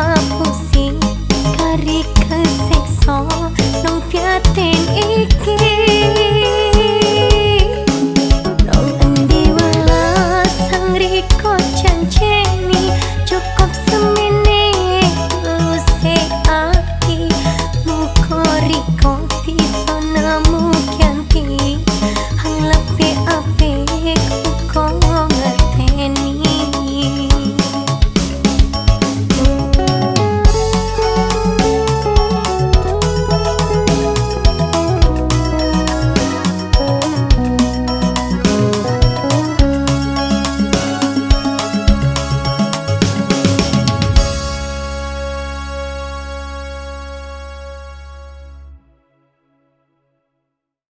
Oh